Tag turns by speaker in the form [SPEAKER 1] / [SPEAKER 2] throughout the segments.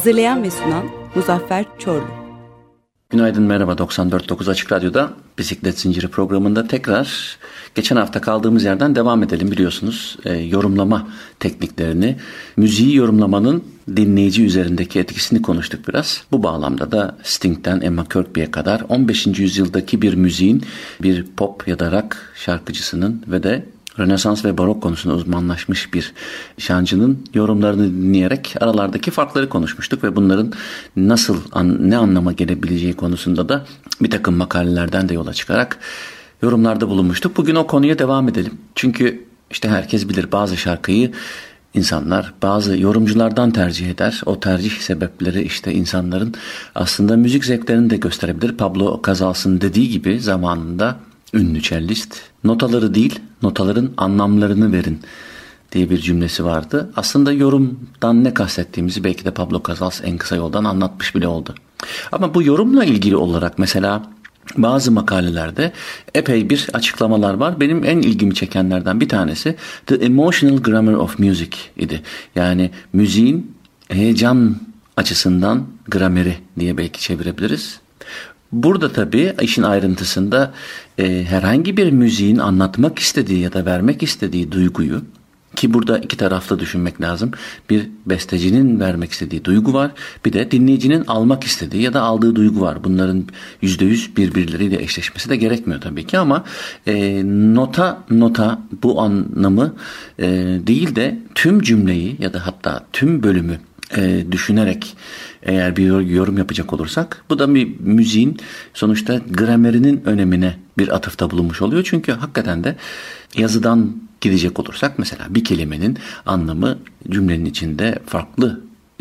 [SPEAKER 1] Hazırlayan ve sunan Muzaffer Çorlu.
[SPEAKER 2] Günaydın merhaba 94.9 Açık Radyo'da Bisiklet Zinciri programında tekrar geçen hafta kaldığımız yerden devam edelim biliyorsunuz e, yorumlama tekniklerini müziği yorumlamanın dinleyici üzerindeki etkisini konuştuk biraz. Bu bağlamda da Sting'den Emma Kirkby'e kadar 15. yüzyıldaki bir müziğin bir pop ya da rock şarkıcısının ve de Rönesans ve barok konusunda uzmanlaşmış bir şancının yorumlarını dinleyerek aralardaki farkları konuşmuştuk ve bunların nasıl ne anlama gelebileceği konusunda da bir takım makalelerden de yola çıkarak yorumlarda bulunmuştuk. Bugün o konuya devam edelim. Çünkü işte herkes bilir bazı şarkıyı insanlar bazı yorumculardan tercih eder. O tercih sebepleri işte insanların aslında müzik zevklerini de gösterebilir. Pablo Casals'ın dediği gibi zamanında ünlü cellist. Notaları değil, notaların anlamlarını verin diye bir cümlesi vardı. Aslında yorumdan ne kastettiğimizi belki de Pablo Casals en kısa yoldan anlatmış bile oldu. Ama bu yorumla ilgili olarak mesela bazı makalelerde epey bir açıklamalar var. Benim en ilgimi çekenlerden bir tanesi The Emotional Grammar of Music idi. Yani müziğin heyecan açısından grameri diye belki çevirebiliriz. Burada tabii işin ayrıntısında e, herhangi bir müziğin anlatmak istediği ya da vermek istediği duyguyu ki burada iki taraflı düşünmek lazım. Bir bestecinin vermek istediği duygu var. Bir de dinleyicinin almak istediği ya da aldığı duygu var. Bunların yüzde yüz birbirleriyle eşleşmesi de gerekmiyor tabii ki ama e, nota nota bu anlamı e, değil de tüm cümleyi ya da hatta tüm bölümü e, düşünerek eğer bir yorum yapacak olursak bu da bir müziğin sonuçta gramerinin önemine bir atıfta bulunmuş oluyor. Çünkü hakikaten de yazıdan gidecek olursak mesela bir kelimenin anlamı cümlenin içinde farklı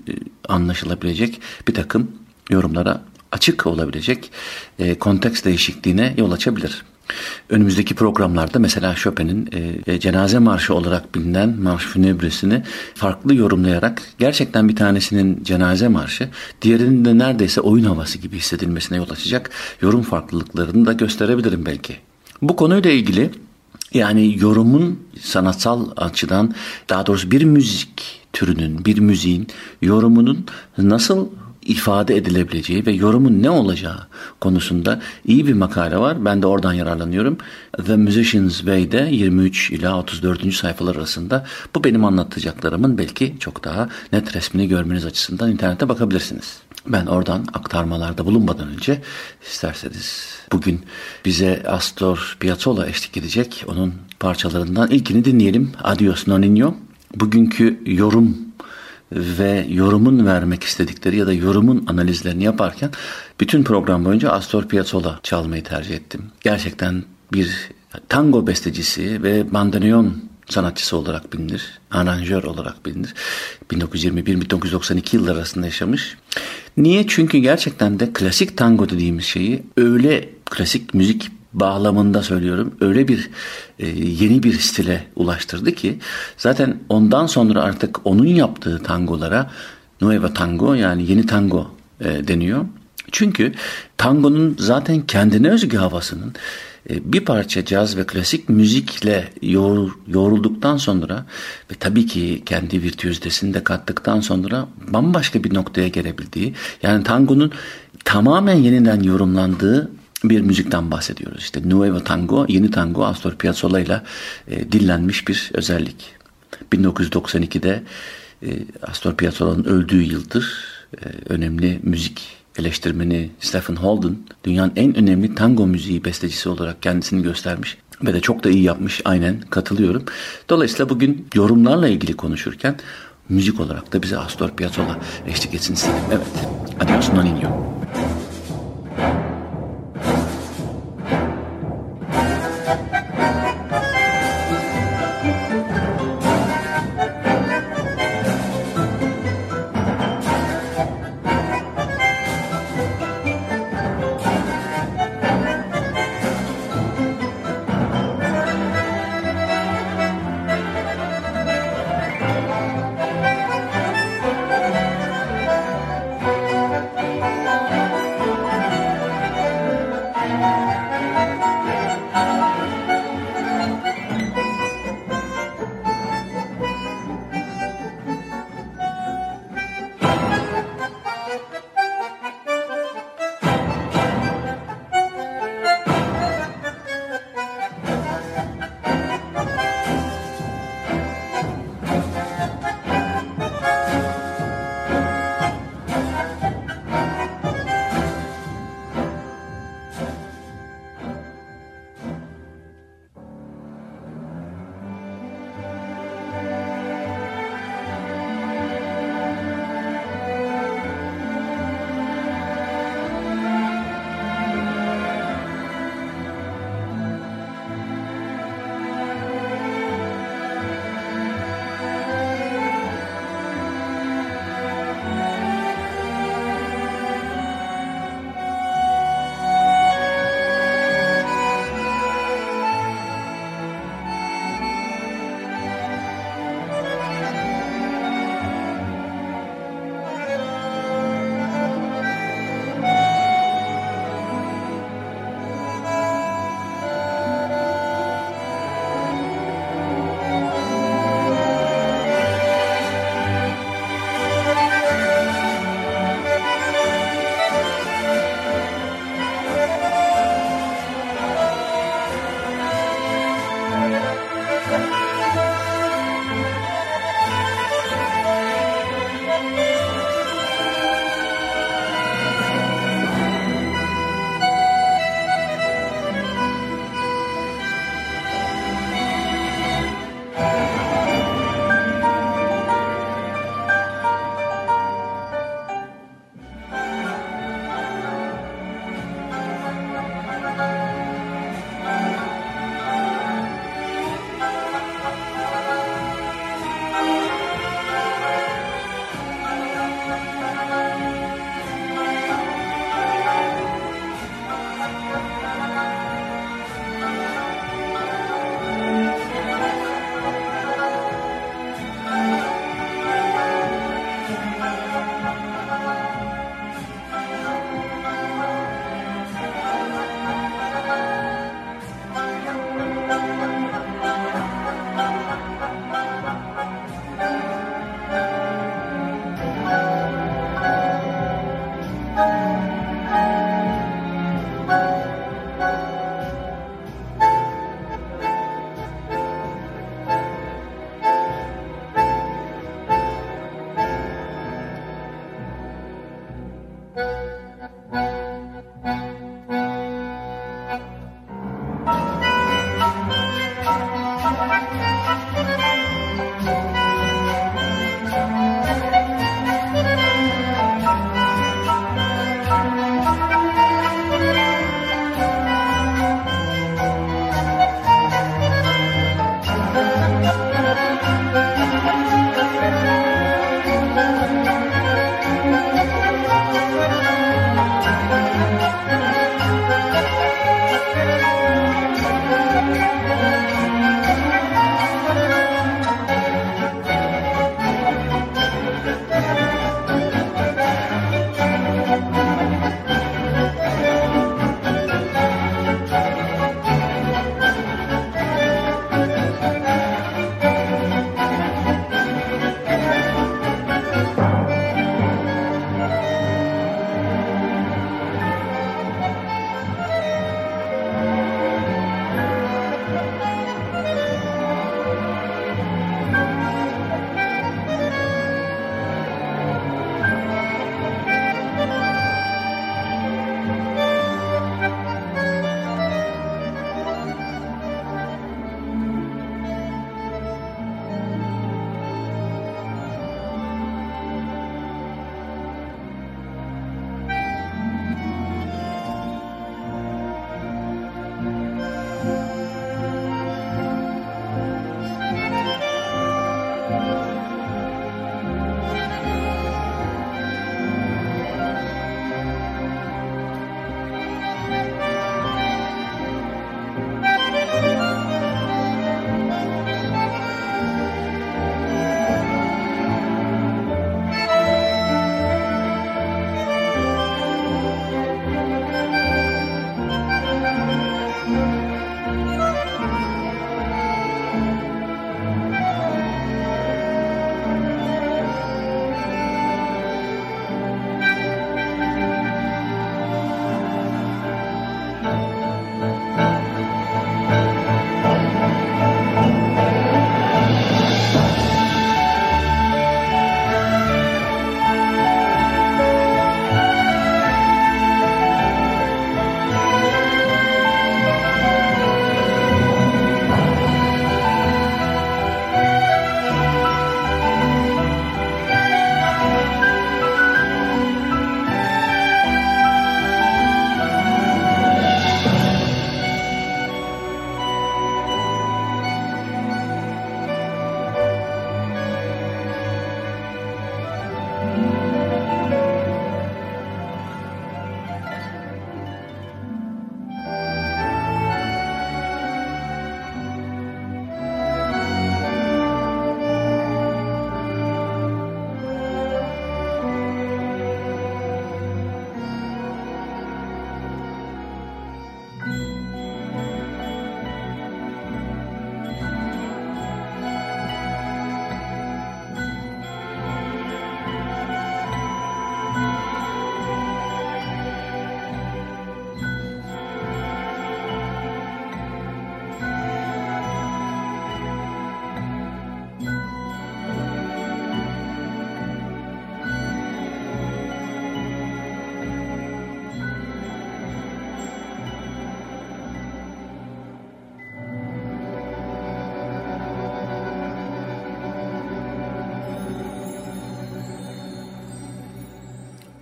[SPEAKER 2] e, anlaşılabilecek bir takım yorumlara açık olabilecek e, konteks değişikliğine yol açabilir. Önümüzdeki programlarda mesela Chopin'in e, e, cenaze marşı olarak bilinen marş funebresini farklı yorumlayarak gerçekten bir tanesinin cenaze marşı diğerinin de neredeyse oyun havası gibi hissedilmesine yol açacak yorum farklılıklarını da gösterebilirim belki. Bu konuyla ilgili yani yorumun sanatsal açıdan daha doğrusu bir müzik türünün, bir müziğin yorumunun nasıl ifade edilebileceği ve yorumun ne olacağı konusunda iyi bir makale var. Ben de oradan yararlanıyorum. The Musician's Way'de 23 ila 34. sayfalar arasında bu benim anlatacaklarımın belki çok daha net resmini görmeniz açısından internete bakabilirsiniz. Ben oradan aktarmalarda bulunmadan önce isterseniz bugün bize Astor Piazzolla eşlik edecek. Onun parçalarından ilkini dinleyelim. Adios Nonino. Bugünkü yorum ve yorumun vermek istedikleri ya da yorumun analizlerini yaparken bütün program boyunca Astor Piazzolla çalmayı tercih ettim. Gerçekten bir tango bestecisi ve bandoneon sanatçısı olarak bilinir. Aranjör olarak bilinir. 1921-1992 yıllar arasında yaşamış. Niye? Çünkü gerçekten de klasik tango dediğimiz şeyi öyle klasik müzik bağlamında söylüyorum öyle bir e, yeni bir stile ulaştırdı ki zaten ondan sonra artık onun yaptığı tangolara Nueva Tango yani yeni tango e, deniyor. Çünkü tangonun zaten kendine özgü havasının e, bir parça caz ve klasik müzikle yoğur, yoğrulduktan sonra ve tabii ki kendi virtüözdesini de kattıktan sonra bambaşka bir noktaya gelebildiği yani tangonun tamamen yeniden yorumlandığı bir müzikten bahsediyoruz. İşte Nuevo Tango, yeni tango Astor Piazzolla ile e, dillenmiş bir özellik. 1992'de e, Astor Piazzolla'nın öldüğü yıldır e, önemli müzik eleştirmeni Stephen Holden dünyanın en önemli tango müziği bestecisi olarak kendisini göstermiş ve de çok da iyi yapmış aynen katılıyorum. Dolayısıyla bugün yorumlarla ilgili konuşurken müzik olarak da bize Astor Piazzolla eşlik etsin istedim. Evet. Adios Nonino.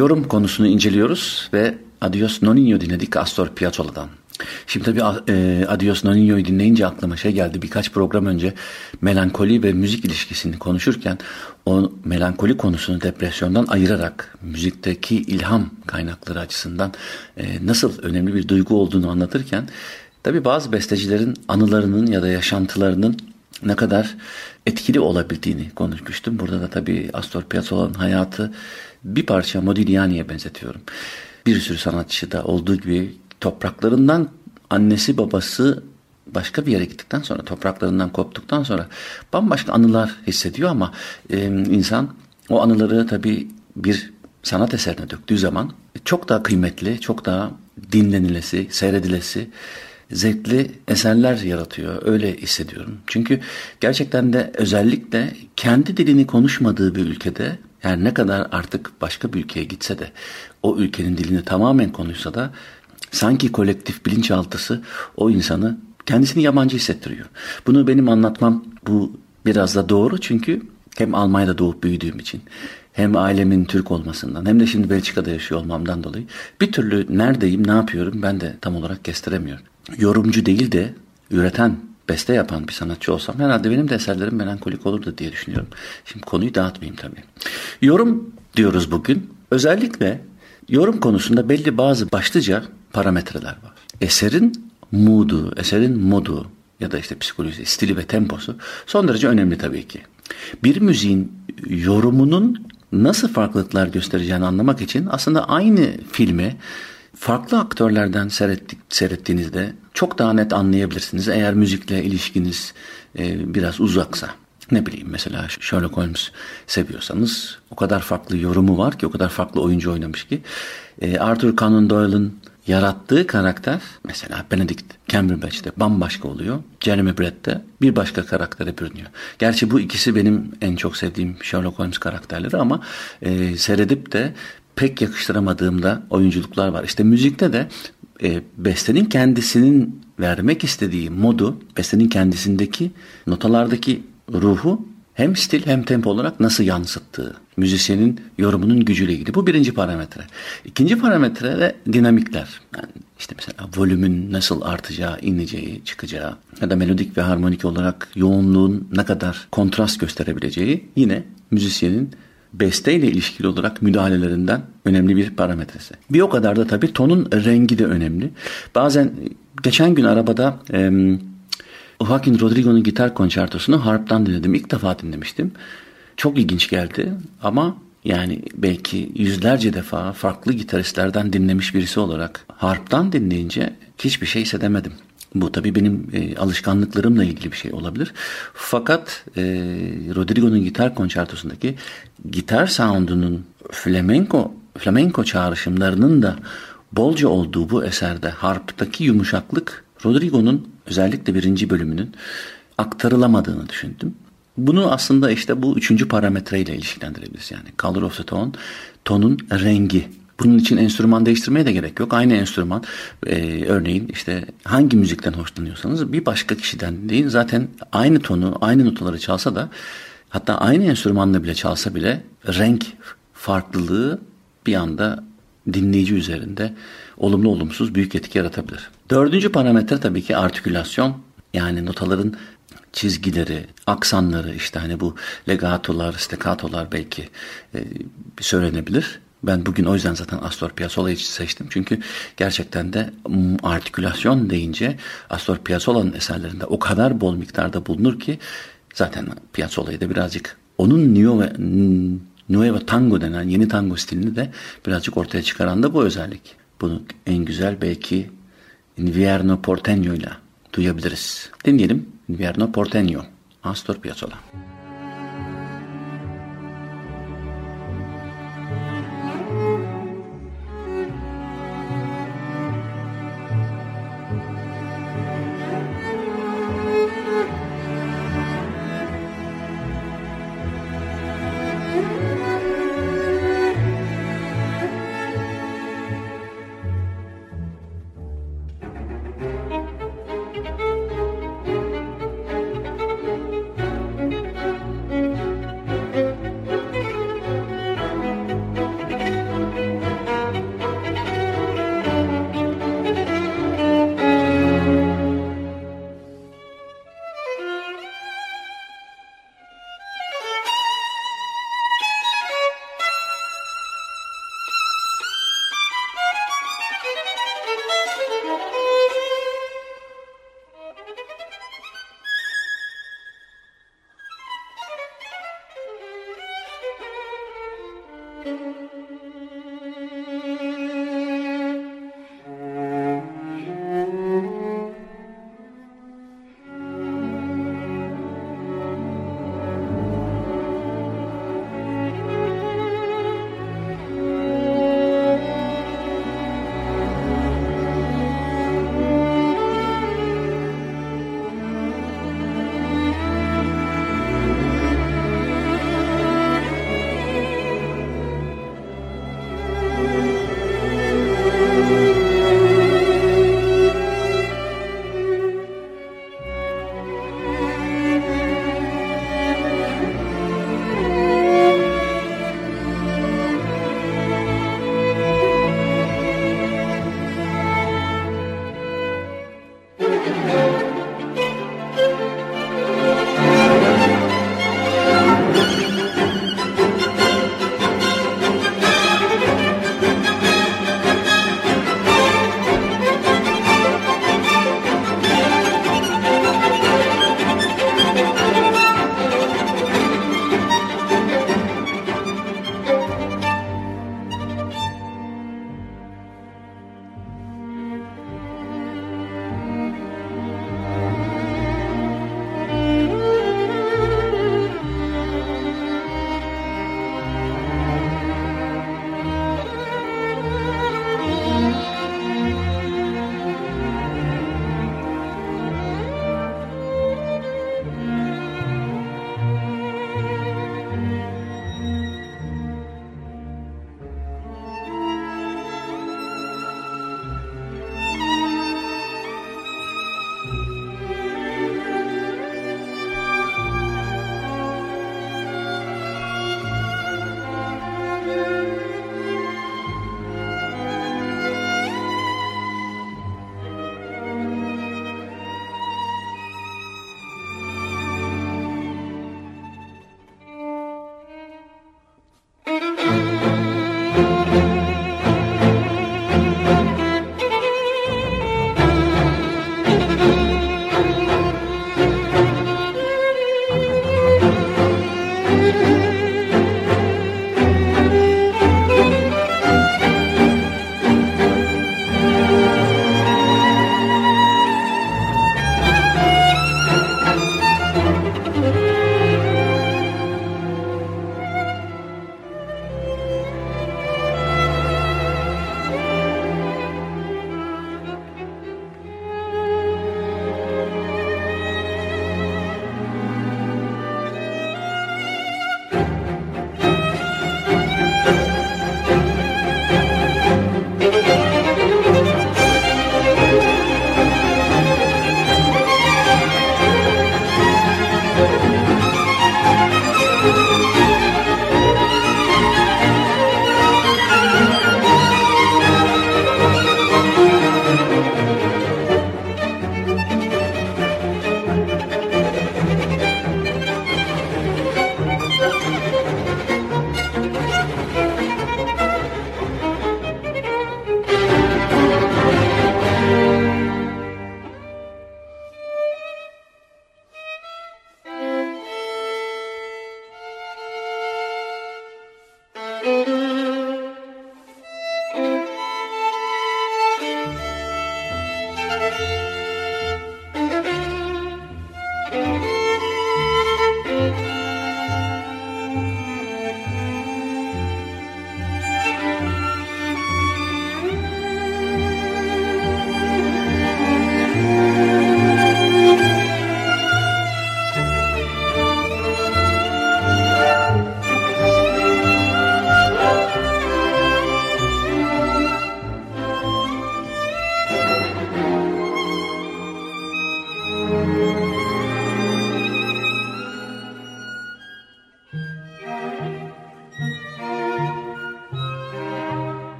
[SPEAKER 2] Yorum konusunu inceliyoruz ve Adios Nonino dinledik Astor Piazzolla'dan. Şimdi tabii e, Adios Nonino'yu dinleyince aklıma şey geldi. Birkaç program önce melankoli ve müzik ilişkisini konuşurken o melankoli konusunu depresyondan ayırarak müzikteki ilham kaynakları açısından e, nasıl önemli bir duygu olduğunu anlatırken tabii bazı bestecilerin anılarının ya da yaşantılarının ne kadar etkili olabildiğini konuşmuştum. Burada da tabii Astor Piazzolla'nın hayatı bir parça Modigliani'ye benzetiyorum. Bir sürü sanatçı da olduğu gibi topraklarından annesi babası başka bir yere gittikten sonra topraklarından koptuktan sonra bambaşka anılar hissediyor ama e, insan o anıları tabii bir sanat eserine döktüğü zaman çok daha kıymetli, çok daha dinlenilesi, seyredilesi, zevkli eserler yaratıyor. Öyle hissediyorum. Çünkü gerçekten de özellikle kendi dilini konuşmadığı bir ülkede yani ne kadar artık başka bir ülkeye gitse de o ülkenin dilini tamamen konuşsa da sanki kolektif bilinçaltısı o insanı kendisini yabancı hissettiriyor. Bunu benim anlatmam bu biraz da doğru çünkü hem Almanya'da doğup büyüdüğüm için hem ailemin Türk olmasından hem de şimdi Belçika'da yaşıyor olmamdan dolayı bir türlü neredeyim ne yapıyorum ben de tam olarak kestiremiyorum. Yorumcu değil de üreten beste yapan bir sanatçı olsam herhalde benim de eserlerim melankolik olurdu diye düşünüyorum. Şimdi konuyu dağıtmayayım tabii. Yorum diyoruz bugün. Özellikle yorum konusunda belli bazı başlıca parametreler var. Eserin mood'u, eserin modu ya da işte psikolojisi, stili ve temposu son derece önemli tabii ki. Bir müziğin yorumunun nasıl farklılıklar göstereceğini anlamak için aslında aynı filmi farklı aktörlerden seyrettik, seyrettiğinizde çok daha net anlayabilirsiniz. Eğer müzikle ilişkiniz e, biraz uzaksa. Ne bileyim mesela Sherlock Holmes seviyorsanız o kadar farklı yorumu var ki o kadar farklı oyuncu oynamış ki. E, Arthur Conan Doyle'ın yarattığı karakter mesela Benedict Cumberbatch'te bambaşka oluyor. Jeremy Brett'te bir başka karaktere bürünüyor. Gerçi bu ikisi benim en çok sevdiğim Sherlock Holmes karakterleri ama e, seyredip de pek yakıştıramadığımda oyunculuklar var. İşte müzikte de e, bestenin kendisinin vermek istediği modu, bestenin kendisindeki notalardaki ruhu hem stil hem tempo olarak nasıl yansıttığı, müzisyenin yorumunun gücüyle ilgili. Bu birinci parametre. İkinci parametre de dinamikler. Yani işte mesela volümün nasıl artacağı, ineceği, çıkacağı ya da melodik ve harmonik olarak yoğunluğun ne kadar kontrast gösterebileceği yine müzisyenin besteyle ilişkili olarak müdahalelerinden önemli bir parametresi. Bir o kadar da tabii tonun rengi de önemli. Bazen geçen gün arabada e, Joaquin Rodrigo'nun gitar konçertosunu harptan dinledim. İlk defa dinlemiştim. Çok ilginç geldi ama yani belki yüzlerce defa farklı gitaristlerden dinlemiş birisi olarak harptan dinleyince hiçbir şey hissedemedim. Bu tabii benim e, alışkanlıklarımla ilgili bir şey olabilir. Fakat e, Rodrigo'nun gitar konçertosundaki gitar sound'unun flamenco flamenco çağrışımlarının da bolca olduğu bu eserde harptaki yumuşaklık Rodrigo'nun özellikle birinci bölümünün aktarılamadığını düşündüm. Bunu aslında işte bu üçüncü parametreyle ilişkilendirebiliriz. Yani color of the tone, tonun rengi. Bunun için enstrüman değiştirmeye de gerek yok. Aynı enstrüman e, örneğin işte hangi müzikten hoşlanıyorsanız bir başka kişiden değil zaten aynı tonu aynı notaları çalsa da hatta aynı enstrümanla bile çalsa bile renk farklılığı bir anda dinleyici üzerinde olumlu olumsuz büyük etki yaratabilir. Dördüncü parametre tabii ki artikülasyon yani notaların çizgileri, aksanları işte hani bu legatolar, staccatolar belki e, söylenebilir. Ben bugün o yüzden zaten Astor Piazzolla'yı seçtim. Çünkü gerçekten de artikülasyon deyince Astor Piazzolla'nın eserlerinde o kadar bol miktarda bulunur ki zaten Piazzolla'yı da birazcık onun Nueva, Nueva Tango denen yeni tango stilini de birazcık ortaya çıkaran da bu özellik. Bunu en güzel belki Invierno Porteño ile duyabiliriz. Dinleyelim Invierno Porteño, Astor Piazzolla.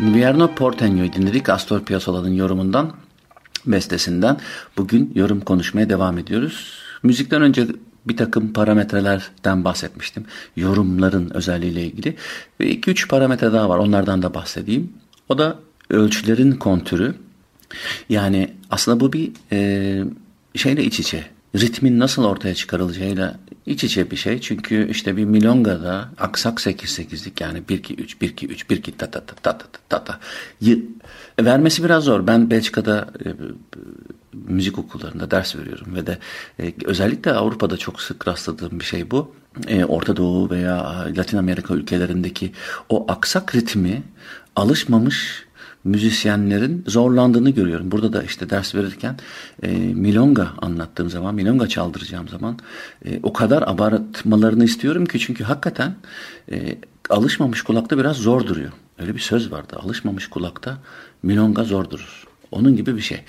[SPEAKER 2] Invierno Porteño'yu dinledik Astor Piazzolla'nın yorumundan, bestesinden. Bugün yorum konuşmaya devam ediyoruz. Müzikten önce bir takım parametrelerden bahsetmiştim. Yorumların özelliğiyle ilgili. Ve 2-3 parametre daha var. Onlardan da bahsedeyim. O da ölçülerin kontürü. Yani aslında bu bir e, şeyle iç içe. Ritmin nasıl ortaya çıkarılacağıyla iç içe bir şey. Çünkü işte bir milongada aksak 8-8'lik yani 1-2-3, 1-2-3, 1-2 ta ta ta ta ta ta ta vermesi biraz zor. Ben Belçika'da e, müzik okullarında ders veriyorum ve de e, özellikle Avrupa'da çok sık rastladığım bir şey bu. E, Orta Doğu veya Latin Amerika ülkelerindeki o aksak ritmi alışmamış müzisyenlerin zorlandığını görüyorum. Burada da işte ders verirken e, milonga anlattığım zaman, milonga çaldıracağım zaman e, o kadar abartmalarını istiyorum ki çünkü hakikaten e, alışmamış kulakta biraz zor duruyor. Öyle bir söz vardı. Alışmamış kulakta milonga zor durur. Onun gibi bir şey.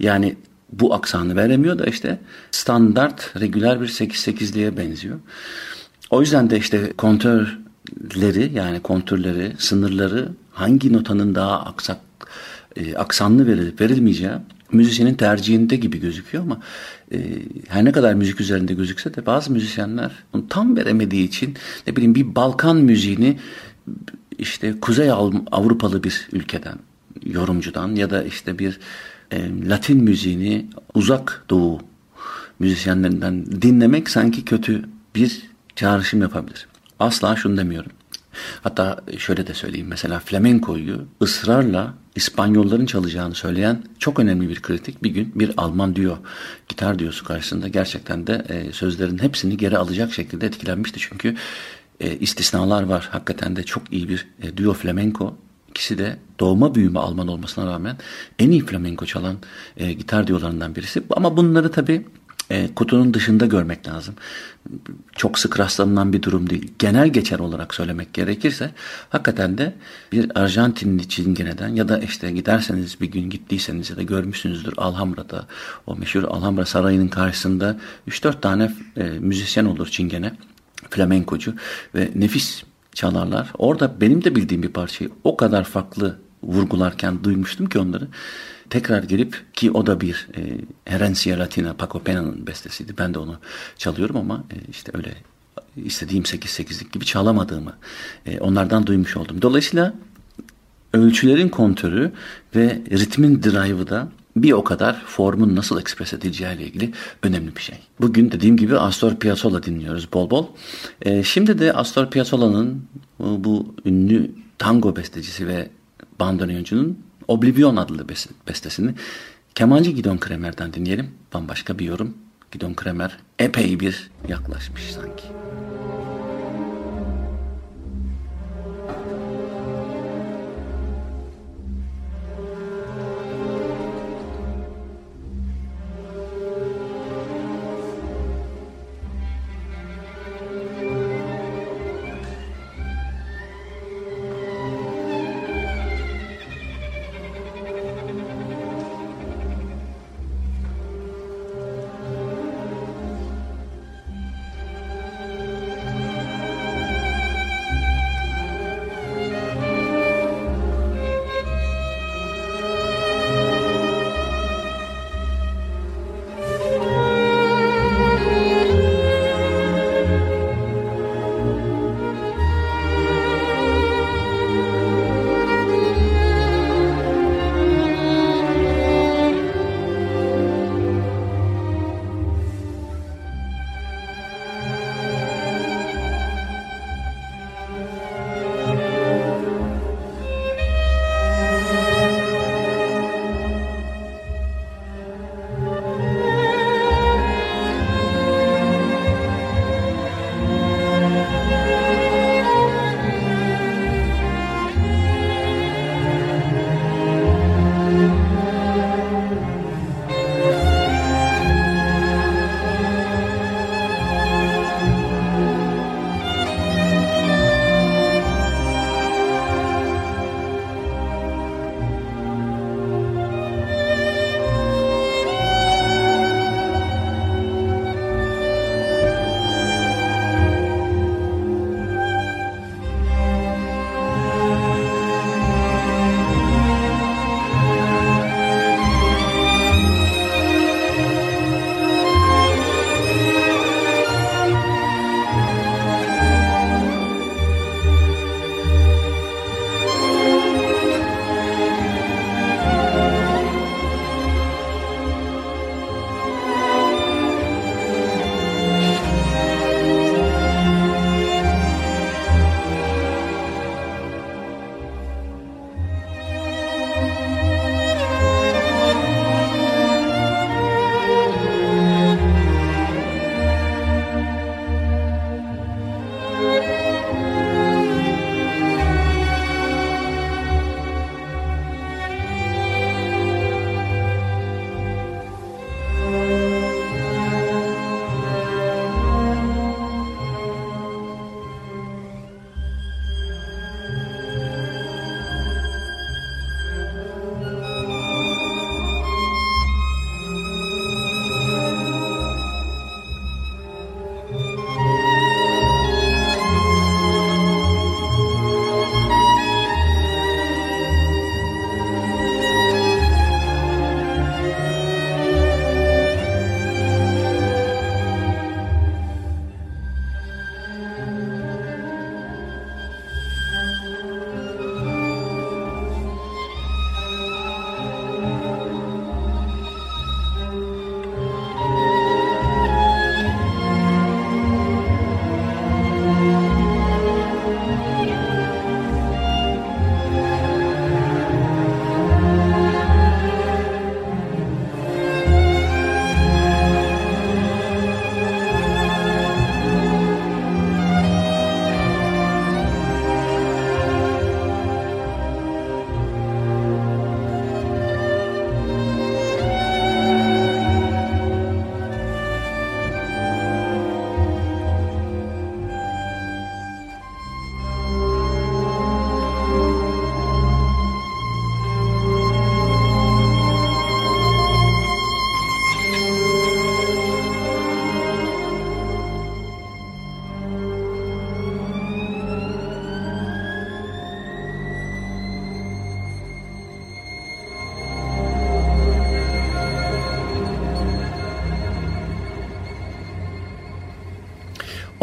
[SPEAKER 2] Yani bu aksanı veremiyor da işte standart, regüler bir 8-8'liğe benziyor. O yüzden de işte kontörleri yani kontürleri, sınırları hangi notanın daha aksak, e, aksanlı verilip verilmeyeceği müzisyenin tercihinde gibi gözüküyor ama e, her ne kadar müzik üzerinde gözükse de bazı müzisyenler onu tam veremediği için ne bileyim bir Balkan müziğini işte Kuzey Avrupalı bir ülkeden yorumcudan ya da işte bir e, Latin müziğini uzak doğu müzisyenlerinden dinlemek sanki kötü bir çağrışım yapabilir. Asla şunu demiyorum. Hatta şöyle de söyleyeyim mesela flamenkoyu ısrarla İspanyolların çalacağını söyleyen çok önemli bir kritik bir gün bir Alman diyor gitar diyosu karşısında gerçekten de e, sözlerin hepsini geri alacak şekilde etkilenmişti. Çünkü e, istisnalar var. Hakikaten de çok iyi bir e, duo flamenko İkisi de doğma büyüme Alman olmasına rağmen en iyi flamenko çalan e, gitar diyorlarından birisi. Ama bunları tabii e, kutunun dışında görmek lazım. Çok sık rastlanılan bir durum değil. Genel geçer olarak söylemek gerekirse hakikaten de bir Arjantinli çingeneden ya da işte giderseniz bir gün gittiyseniz ya da görmüşsünüzdür Alhambra'da o meşhur Alhambra Sarayı'nın karşısında 3-4 tane e, müzisyen olur çingene flamenkocu ve nefis çalarlar. Orada benim de bildiğim bir parçayı o kadar farklı vurgularken duymuştum ki onları. Tekrar gelip ki o da bir e, Herencia Latina Paco Pena'nın bestesiydi. Ben de onu çalıyorum ama e, işte öyle istediğim 8-8'lik gibi çalamadığımı e, onlardan duymuş oldum. Dolayısıyla ölçülerin kontörü ve ritmin drive'ı da bir o kadar formun nasıl ekspres edileceği ile ilgili önemli bir şey. Bugün dediğim gibi Astor Piazzolla dinliyoruz bol bol. E, şimdi de Astor Piazzolla'nın bu, bu ünlü tango bestecisi ve bandoneoncunun Oblivion adlı bestesini kemancı Gidon Kremer'den dinleyelim. Bambaşka bir yorum. Gidon Kremer epey bir yaklaşmış sanki.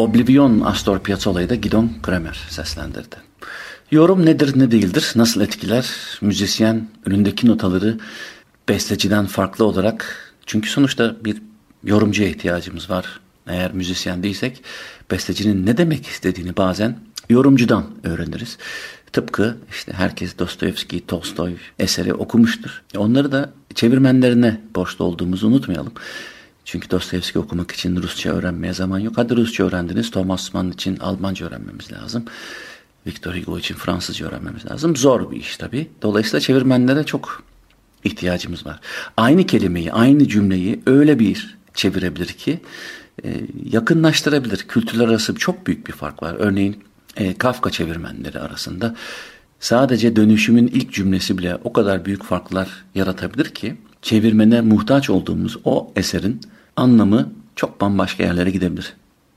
[SPEAKER 2] Oblivion Astor Piazzolla'yı da Gidon Kremer seslendirdi. Yorum nedir ne değildir, nasıl etkiler müzisyen önündeki notaları besteciden farklı olarak çünkü sonuçta bir yorumcuya ihtiyacımız var. Eğer müzisyen değilsek bestecinin ne demek istediğini bazen yorumcudan öğreniriz. Tıpkı işte herkes Dostoyevski, Tolstoy eseri okumuştur. Onları da çevirmenlerine borçlu olduğumuzu unutmayalım. Çünkü Dostoyevski okumak için Rusça öğrenmeye zaman yok. Hadi Rusça öğrendiniz. Thomas Mann için Almanca öğrenmemiz lazım. Victor Hugo için Fransızca öğrenmemiz lazım. Zor bir iş tabii. Dolayısıyla çevirmenlere çok ihtiyacımız var. Aynı kelimeyi, aynı cümleyi öyle bir çevirebilir ki e, yakınlaştırabilir. Kültürler arası çok büyük bir fark var. Örneğin e, Kafka çevirmenleri arasında sadece dönüşümün ilk cümlesi bile o kadar büyük farklar yaratabilir ki çevirmene muhtaç olduğumuz o eserin anlamı çok bambaşka yerlere gidebilir.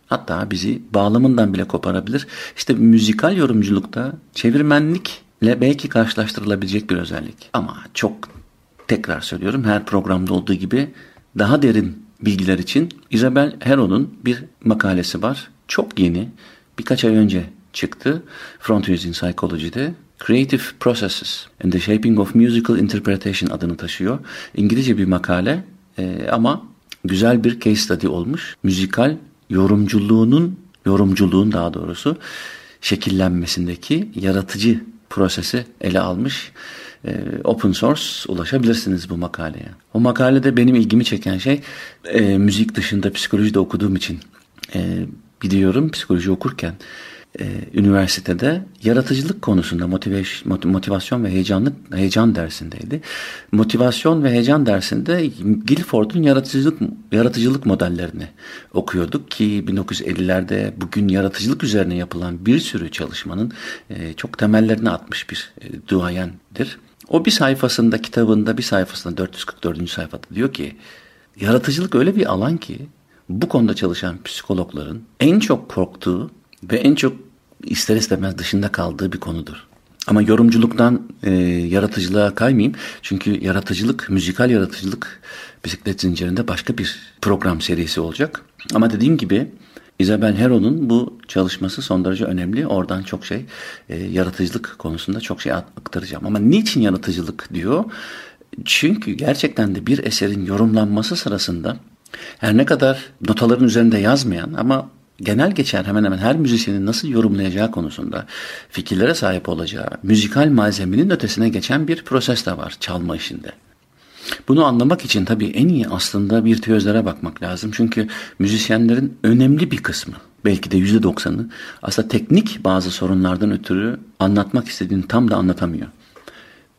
[SPEAKER 2] Hatta bizi bağlamından bile koparabilir. İşte müzikal yorumculukta çevirmenlikle belki karşılaştırılabilecek bir özellik. Ama çok tekrar söylüyorum her programda olduğu gibi daha derin bilgiler için Isabel Heron'un bir makalesi var. Çok yeni birkaç ay önce çıktı. Frontiers in Psychology'de Creative Processes and the Shaping of Musical Interpretation adını taşıyor. İngilizce bir makale e, ama güzel bir case study olmuş. Müzikal yorumculuğunun, yorumculuğun daha doğrusu şekillenmesindeki yaratıcı prosesi ele almış. E, open source ulaşabilirsiniz bu makaleye. O makalede benim ilgimi çeken şey e, müzik dışında psikolojide okuduğum için e, biliyorum psikoloji okurken e, üniversitede yaratıcılık konusunda motivasyon, motivasyon ve heyecanlık heyecan dersindeydi. Motivasyon ve heyecan dersinde Guilford'un yaratıcılık yaratıcılık modellerini okuyorduk ki 1950'lerde bugün yaratıcılık üzerine yapılan bir sürü çalışmanın e, çok temellerini atmış bir e, duayendir. O bir sayfasında kitabında bir sayfasında 444. sayfada diyor ki yaratıcılık öyle bir alan ki bu konuda çalışan psikologların en çok korktuğu ve en çok ister istemez dışında kaldığı bir konudur. Ama yorumculuktan e, yaratıcılığa kaymayayım. Çünkü yaratıcılık, müzikal yaratıcılık bisiklet zincirinde başka bir program serisi olacak. Ama dediğim gibi Isabel Heron'un bu çalışması son derece önemli. Oradan çok şey e, yaratıcılık konusunda çok şey aktaracağım. Ama niçin yaratıcılık diyor? Çünkü gerçekten de bir eserin yorumlanması sırasında her ne kadar notaların üzerinde yazmayan ama genel geçer hemen hemen her müzisyenin nasıl yorumlayacağı konusunda fikirlere sahip olacağı müzikal malzemenin ötesine geçen bir proses de var çalma işinde. Bunu anlamak için tabii en iyi aslında virtüözlere bakmak lazım. Çünkü müzisyenlerin önemli bir kısmı belki de yüzde doksanı aslında teknik bazı sorunlardan ötürü anlatmak istediğini tam da anlatamıyor.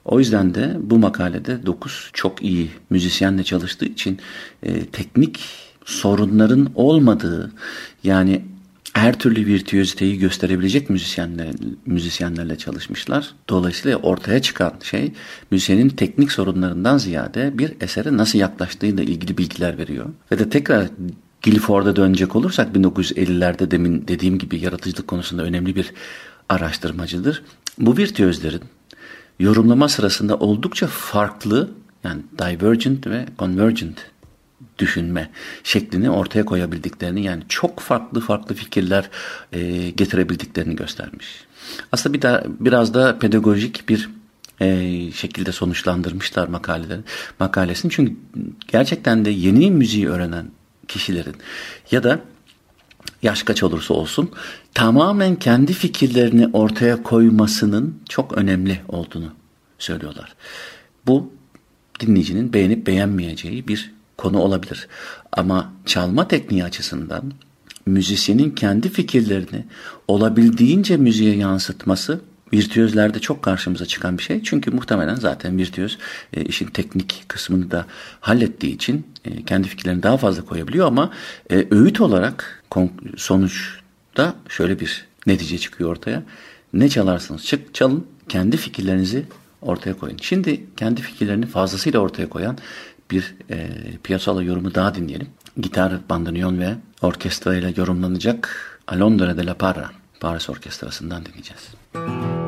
[SPEAKER 2] O yüzden de bu makalede 9 çok iyi müzisyenle çalıştığı için e, teknik sorunların olmadığı yani her türlü virtüöziteyi gösterebilecek müzisyenler, müzisyenlerle çalışmışlar. Dolayısıyla ortaya çıkan şey müzisyenin teknik sorunlarından ziyade bir esere nasıl yaklaştığıyla ilgili bilgiler veriyor. Ve de tekrar Guilford'a dönecek olursak 1950'lerde demin dediğim gibi yaratıcılık konusunda önemli bir araştırmacıdır. Bu virtüözlerin yorumlama sırasında oldukça farklı yani divergent ve convergent düşünme şeklini ortaya koyabildiklerini yani çok farklı farklı fikirler e, getirebildiklerini göstermiş. Aslında bir daha biraz da pedagojik bir e, şekilde sonuçlandırmışlar makalelerin makalesini çünkü gerçekten de yeni müziği öğrenen kişilerin ya da yaş kaç olursa olsun tamamen kendi fikirlerini ortaya koymasının çok önemli olduğunu söylüyorlar. Bu dinleyicinin beğenip beğenmeyeceği bir konu olabilir. Ama çalma tekniği açısından müzisyenin kendi fikirlerini olabildiğince müziğe yansıtması virtüözlerde çok karşımıza çıkan bir şey. Çünkü muhtemelen zaten virtüöz e, işin teknik kısmını da hallettiği için e, kendi fikirlerini daha fazla koyabiliyor ama e, öğüt olarak sonuçta şöyle bir netice çıkıyor ortaya. Ne çalarsınız çık çalın kendi fikirlerinizi ortaya koyun. Şimdi kendi fikirlerini fazlasıyla ortaya koyan bir e, piyasala yorumu daha dinleyelim. Gitar, bandoneon ve orkestra ile yorumlanacak Alondra de la Parra Paris Orkestrası'ndan dinleyeceğiz. Müzik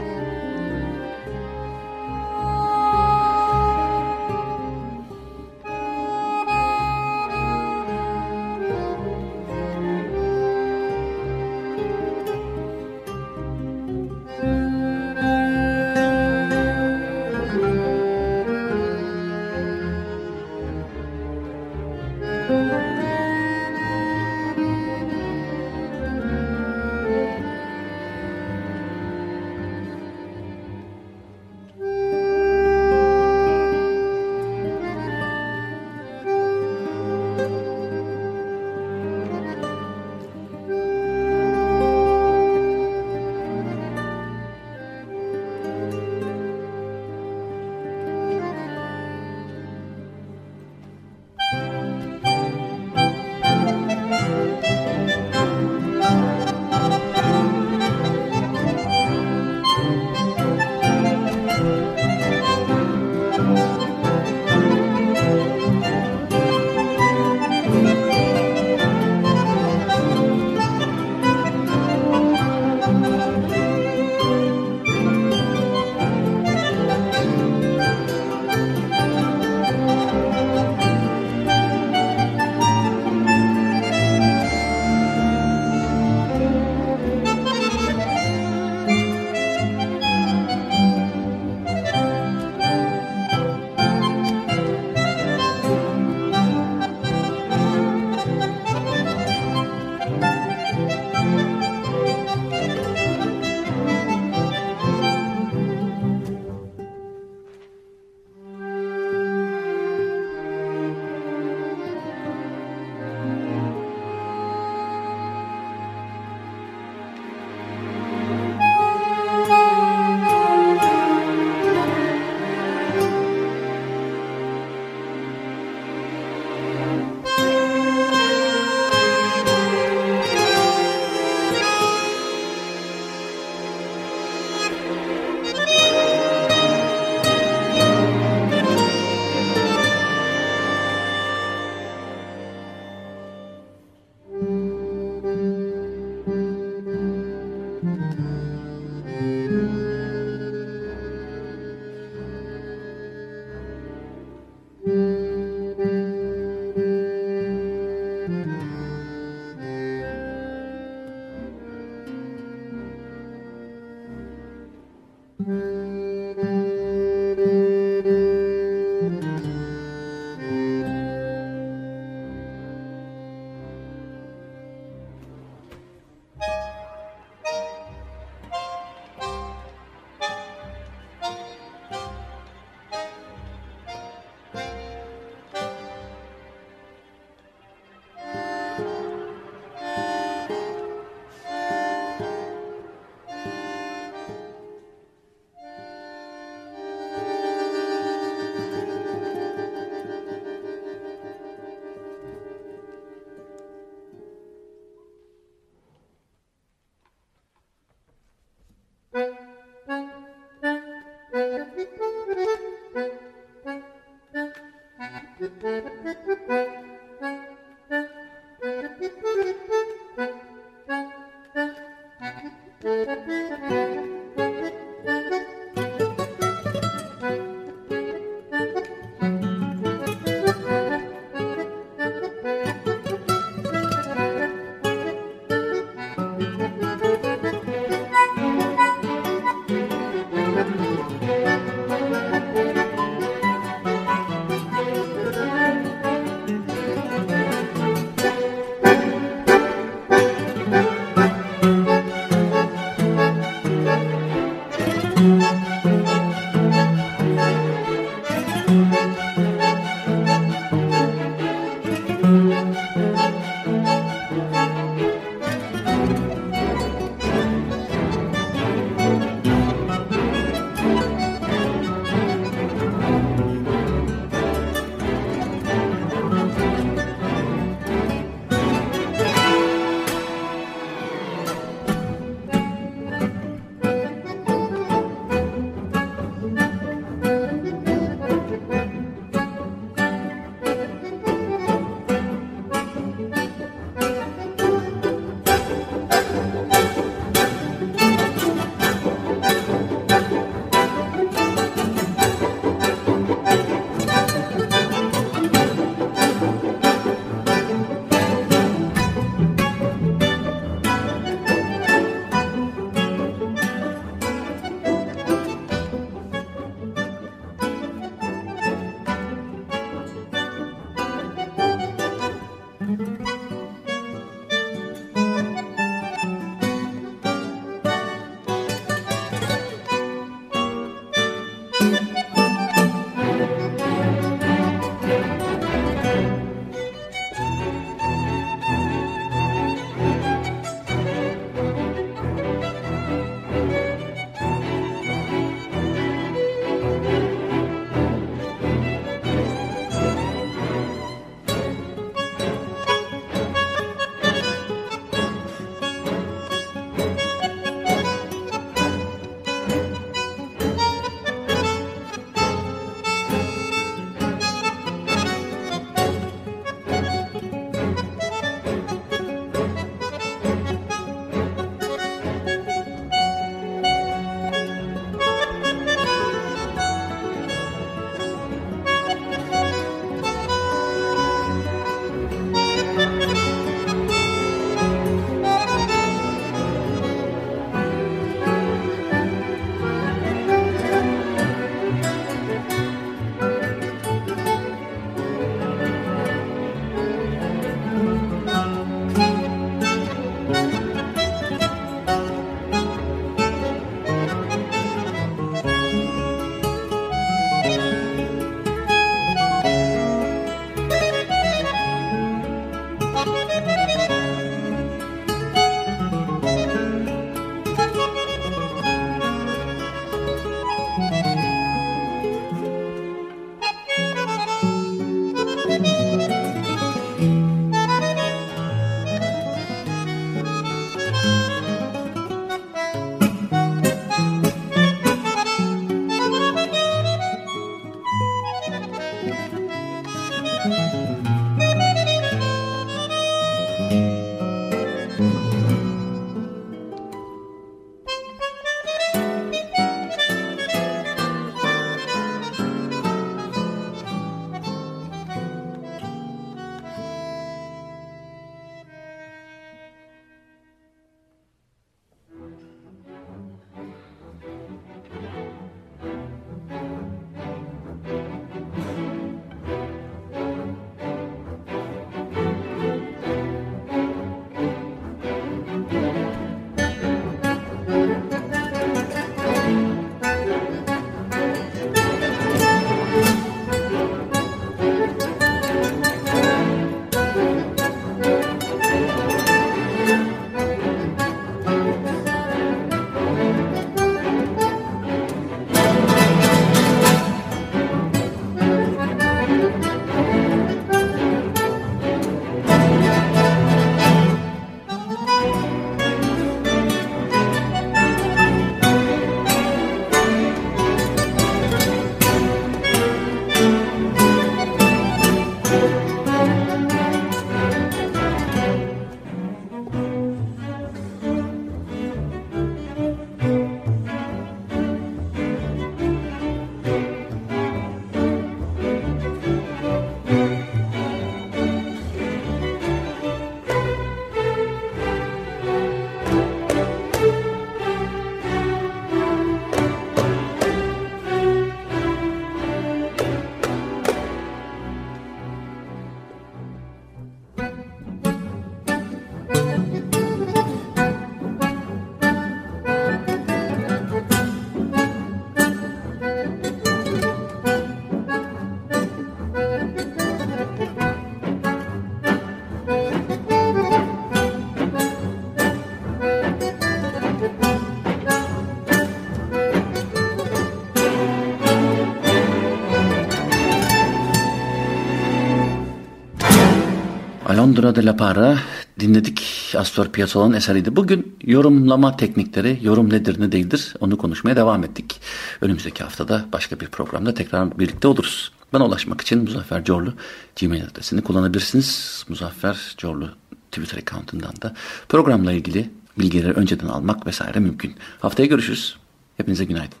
[SPEAKER 2] Londra de la Para dinledik Astor Piazzolla'nın eseriydi. Bugün yorumlama teknikleri, yorum nedir ne değildir onu konuşmaya devam ettik. Önümüzdeki haftada başka bir programda tekrar birlikte oluruz. Bana ulaşmak için Muzaffer Corlu Gmail adresini kullanabilirsiniz. Muzaffer Corlu Twitter account'undan da programla ilgili bilgileri önceden almak vesaire mümkün. Haftaya görüşürüz. Hepinize günaydın.